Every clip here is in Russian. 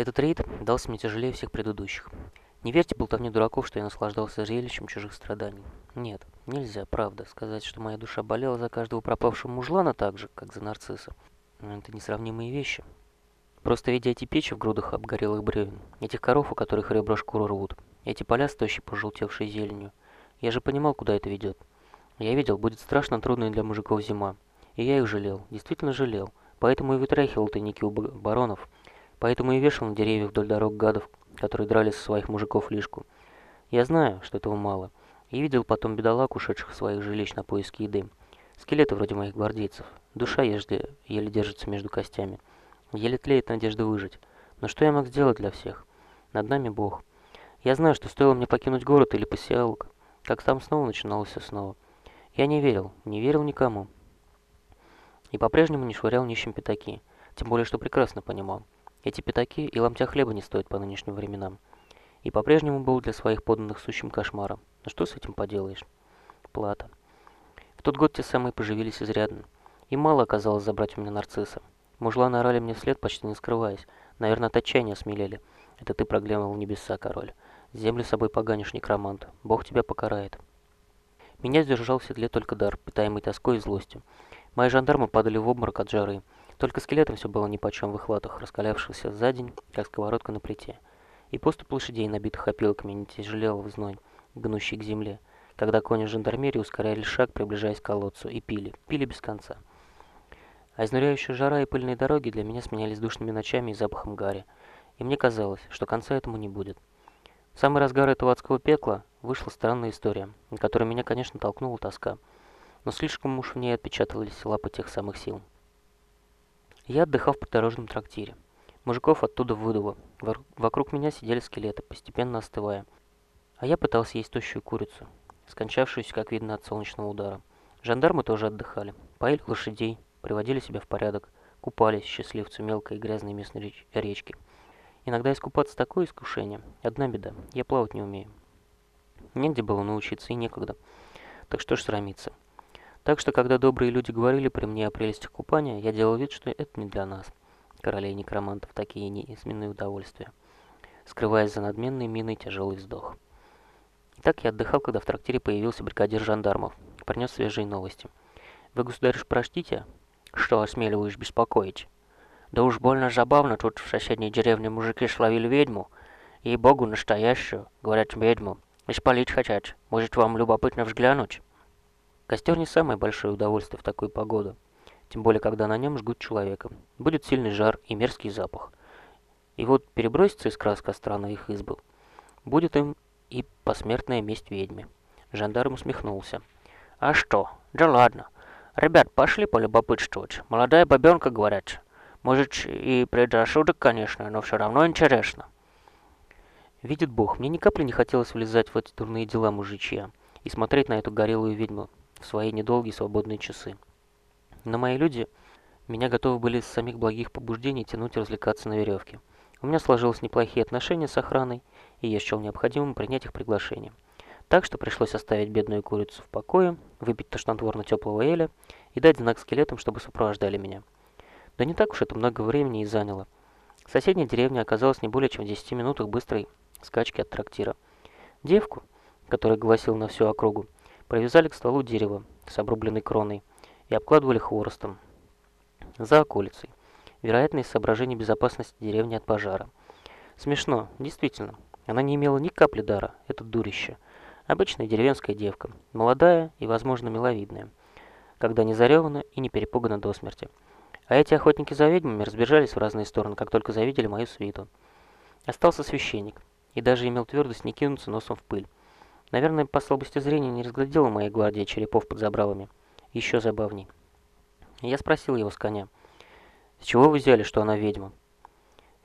Этот рейд дался мне тяжелее всех предыдущих. Не верьте болтовне дураков, что я наслаждался зрелищем чужих страданий. Нет, нельзя, правда, сказать, что моя душа болела за каждого пропавшего мужлана так же, как за нарцисса. Это несравнимые вещи. Просто видя эти печи в грудах обгорелых бревен, этих коров, у которых ребра шкуру рвут, эти поля с пожелтевшей зеленью, я же понимал, куда это ведет. Я видел, будет страшно трудной для мужиков зима. И я их жалел, действительно жалел. Поэтому и вытряхивал тайники у баронов, поэтому и вешал на деревьях вдоль дорог гадов, которые драли со своих мужиков лишку. Я знаю, что этого мало, и видел потом бедолаг, ушедших в своих жилищ на поиски еды. Скелеты вроде моих гвардейцев. Душа еле, еле держится между костями. Еле тлеет надежда выжить. Но что я мог сделать для всех? Над нами Бог. Я знаю, что стоило мне покинуть город или поселок, как там снова начиналось все снова. Я не верил, не верил никому. И по-прежнему не швырял нищим пятаки, тем более, что прекрасно понимал. Эти пятаки и ломтя хлеба не стоят по нынешним временам. И по-прежнему был для своих подданных сущим кошмаром. Но что с этим поделаешь? Плата. В тот год те самые поживились изрядно. И мало оказалось забрать у меня нарцисса. Мужланы орали мне вслед, почти не скрываясь. Наверное, от отчаяния смелели. Это ты проглянул небеса, король. Землю собой поганишь, некромант. Бог тебя покарает. Меня сдержал в седле только дар, питаемый тоской и злостью. Мои жандармы падали в обморок от жары. Только скелетом все было нипочем в их латах, раскалявшихся за день, как сковородка на плите. И поступ лошадей, набитых опилками, не тяжелел в зной, гнущий к земле, когда кони жандармерии ускоряли шаг, приближаясь к колодцу, и пили, пили без конца. А изнуряющая жара и пыльные дороги для меня сменялись душными ночами и запахом гари. И мне казалось, что конца этому не будет. В самый разгар этого адского пекла вышла странная история, на которой меня, конечно, толкнула тоска. Но слишком уж в ней отпечатывались лапы тех самых сил. Я отдыхал в придорожном трактире. Мужиков оттуда выдуло. Вокруг меня сидели скелеты, постепенно остывая. А я пытался есть тощую курицу, скончавшуюся, как видно, от солнечного удара. Жандармы тоже отдыхали, поили лошадей, приводили себя в порядок, купались, счастливцы мелкой и грязной местной речки. Иногда искупаться такое искушение. Одна беда, я плавать не умею. Негде было научиться и некогда. Так что ж срамиться. Так что, когда добрые люди говорили при мне о прелестях купания, я делал вид, что это не для нас, королей некромантов, такие неизменные удовольствия, скрываясь за надменной миной тяжелый вздох. И так я отдыхал, когда в трактире появился бригадир жандармов, принес свежие новости. «Вы, государь, простите, что осмеливаюсь беспокоить?» Да уж больно забавно, тут в соседней деревне мужики словили ведьму. Ей-богу, настоящую, говорят, ведьму. И спалить хотят. Может, вам любопытно взглянуть? Костер не самое большое удовольствие в такую погоду. Тем более, когда на нем жгут человека. Будет сильный жар и мерзкий запах. И вот перебросится из крас костра на их избы. Будет им и посмертная месть ведьме. Жандарм усмехнулся. А что? Да ладно. Ребят, пошли полюбопытствовать. Молодая бабенка, говорят. Может, и предрассудок, конечно, но все равно интересно. Видит Бог, мне ни капли не хотелось влезать в эти дурные дела мужичья и смотреть на эту горелую ведьму в свои недолгие свободные часы. Но мои люди меня готовы были с самих благих побуждений тянуть и развлекаться на веревке. У меня сложились неплохие отношения с охраной, и я счел необходимым принять их приглашение. Так что пришлось оставить бедную курицу в покое, выпить тошнотворно теплого эля и дать знак скелетам, чтобы сопровождали меня. Да не так уж это много времени и заняло. Соседняя деревня оказалась не более чем в 10 минутах быстрой скачки от трактира. Девку, которая гласила на всю округу, привязали к стволу дерева с обрубленной кроной и обкладывали хворостом. За околицей. Вероятно, из соображений безопасности деревни от пожара. Смешно, действительно. Она не имела ни капли дара, это дурище. Обычная деревенская девка, молодая и, возможно, миловидная, когда не заревана и не перепугана до смерти. А эти охотники за ведьмами разбежались в разные стороны, как только завидели мою свиту. Остался священник, и даже имел твердость не кинуться носом в пыль. Наверное, по слабости зрения не разглядела моя гвардия черепов под забралами. Еще забавней. Я спросил его с коня, «С чего вы взяли, что она ведьма?»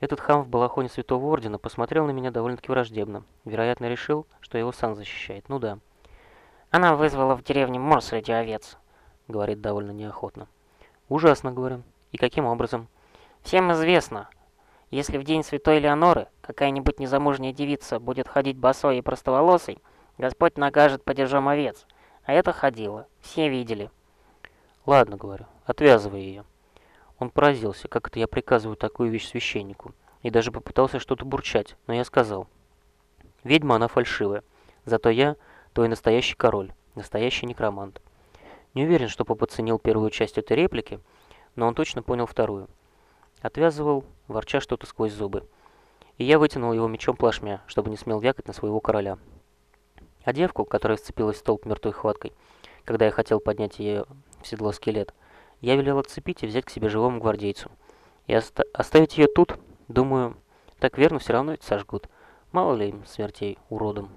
Этот хам в балахоне Святого Ордена посмотрел на меня довольно-таки враждебно. Вероятно, решил, что его сан защищает. Ну да. «Она вызвала в деревне мор среди овец», — говорит довольно неохотно. «Ужасно, говорю. И каким образом? Всем известно, если в день Святой Леоноры какая-нибудь незамужняя девица будет ходить босой и простоволосой, Господь накажет падежом овец. А это ходило. Все видели. Ладно, говорю, отвязывай ее. Он поразился, как это я приказываю такую вещь священнику. и даже попытался что-то бурчать, но я сказал. Ведьма она фальшивая, зато я твой настоящий король, настоящий некромант. Не уверен, что Поп оценил первую часть этой реплики, но он точно понял вторую. Отвязывал, ворча что-то сквозь зубы. И я вытянул его мечом плашмя, чтобы не смел вякать на своего короля. А девку, которая сцепилась в столб мертвой хваткой, когда я хотел поднять ее в седло скелет, я велел отцепить и взять к себе живому гвардейцу. И оста оставить ее тут, думаю, так верно все равно ведь сожгут. Мало ли им смертей уродом.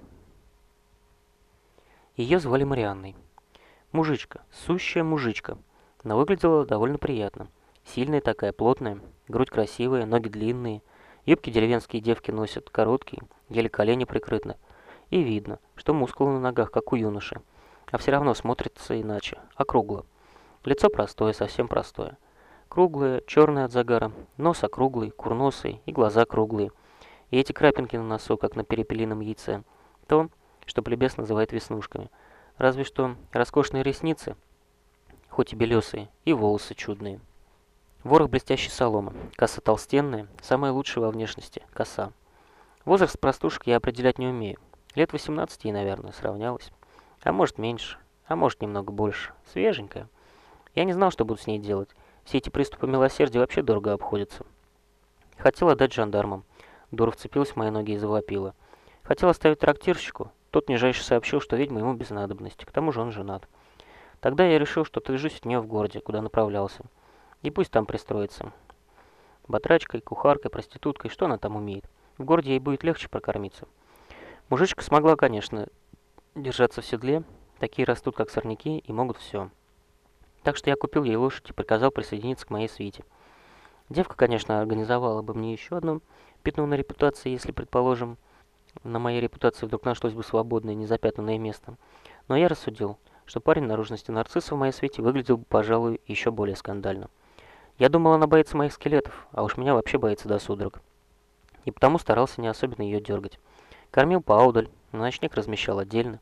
Ее звали Марианной. Мужичка, сущая мужичка, но выглядела довольно приятно. Сильная такая, плотная, грудь красивая, ноги длинные, юбки деревенские девки носят, короткие, еле колени прикрыты. И видно, что мускулы на ногах, как у юноши, а все равно смотрится иначе, округло. Лицо простое, совсем простое. Круглое, черное от загара, нос округлый, курносый и глаза круглые. И эти крапинки на носу, как на перепелином яйце. То, что плебес называет веснушками. Разве что роскошные ресницы, хоть и белесые, и волосы чудные. Ворох блестящей соломы, коса толстенная, самая лучшая во внешности, коса. Возраст простушки я определять не умею. Лет 18 ей, наверное, сравнялась. А может меньше, а может немного больше. Свеженькая. Я не знал, что буду с ней делать. Все эти приступы милосердия вообще дорого обходятся. Хотел отдать жандармам. Дура вцепилась в мои ноги и завопила. Хотел оставить трактирщику. Тот нижайше сообщил, что ведьма ему без надобности. К тому же он женат. Тогда я решил, что отвяжусь от нее в городе, куда направлялся. И пусть там пристроится. Батрачкой, кухаркой, проституткой, что она там умеет? В городе ей будет легче прокормиться. Мужичка смогла, конечно, держаться в седле. Такие растут, как сорняки, и могут все. Так что я купил ей лошадь и приказал присоединиться к моей свите. Девка, конечно, организовала бы мне еще одно пятно на репутации, если, предположим, на моей репутации вдруг нашлось бы свободное, незапятнанное место. Но я рассудил, что парень наружности нарцисса в моей свете выглядел бы, пожалуй, еще более скандально. Я думал, она боится моих скелетов, а уж меня вообще боится до судорог. И потому старался не особенно ее дергать. Кормил поодаль, но ночник размещал отдельно.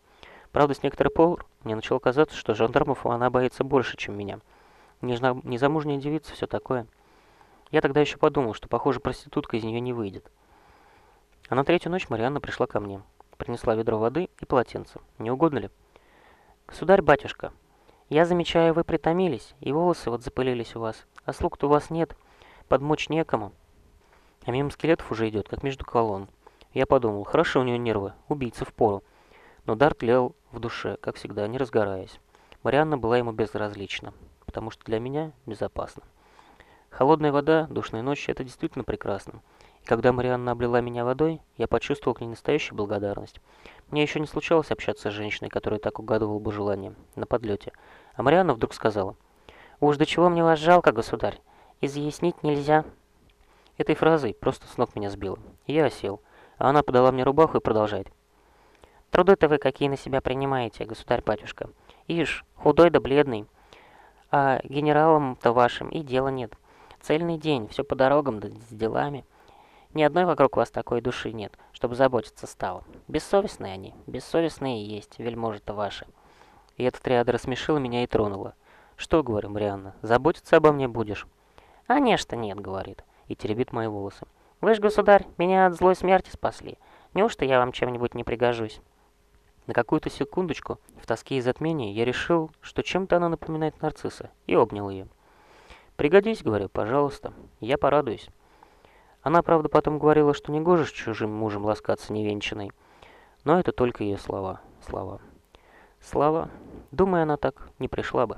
Правда, с некоторых пор мне начало казаться, что жандармов она боится больше, чем меня. Незамужняя девица, все такое. Я тогда еще подумал, что, похоже, проститутка из нее не выйдет. А на третью ночь Марианна пришла ко мне. Принесла ведро воды и полотенце. Не угодно ли? «Государь-батюшка, я замечаю, вы притомились, и волосы вот запылились у вас. А слуг-то у вас нет, подмочь некому. А мимо скелетов уже идет, как между колонн. Я подумал, хорошо у нее нервы, убийца в пору. Но дар тлел в душе, как всегда, не разгораясь. Марианна была ему безразлична, потому что для меня безопасно. Холодная вода, душная ночь – это действительно прекрасно. И когда Марианна облила меня водой, я почувствовал к ней настоящую благодарность. Мне еще не случалось общаться с женщиной, которая так угадывала бы желание, на подлете. А Марианна вдруг сказала – «Уж до чего мне вас жалко, государь? Изъяснить нельзя». Этой фразой просто с ног меня сбило. Я осел, а она подала мне рубаху и продолжает. «Труды-то вы какие на себя принимаете, государь-батюшка? Ишь, худой да бледный. А генералам-то вашим и дела нет. Цельный день, все по дорогам да с делами. Ни одной вокруг вас такой души нет, чтобы заботиться стало. Бессовестные они, бессовестные есть, вельможи-то ваши». И эта триада рассмешила меня и тронула. «Что, — говорю, Марианна, — заботиться обо мне будешь?» «А нечто нет, — говорит, и теребит мои волосы. «Вы ж, государь, меня от злой смерти спасли. Неужто я вам чем-нибудь не пригожусь?» На какую-то секундочку, в тоске и затмении, я решил, что чем-то она напоминает нарцисса, и обнял ее. «Пригодись, — говорю, — пожалуйста, я порадуюсь». Она, правда, потом говорила, что не гоже с чужим мужем ласкаться невенчанной, но это только ее слова, слова. Слава, думаю, она так не пришла бы.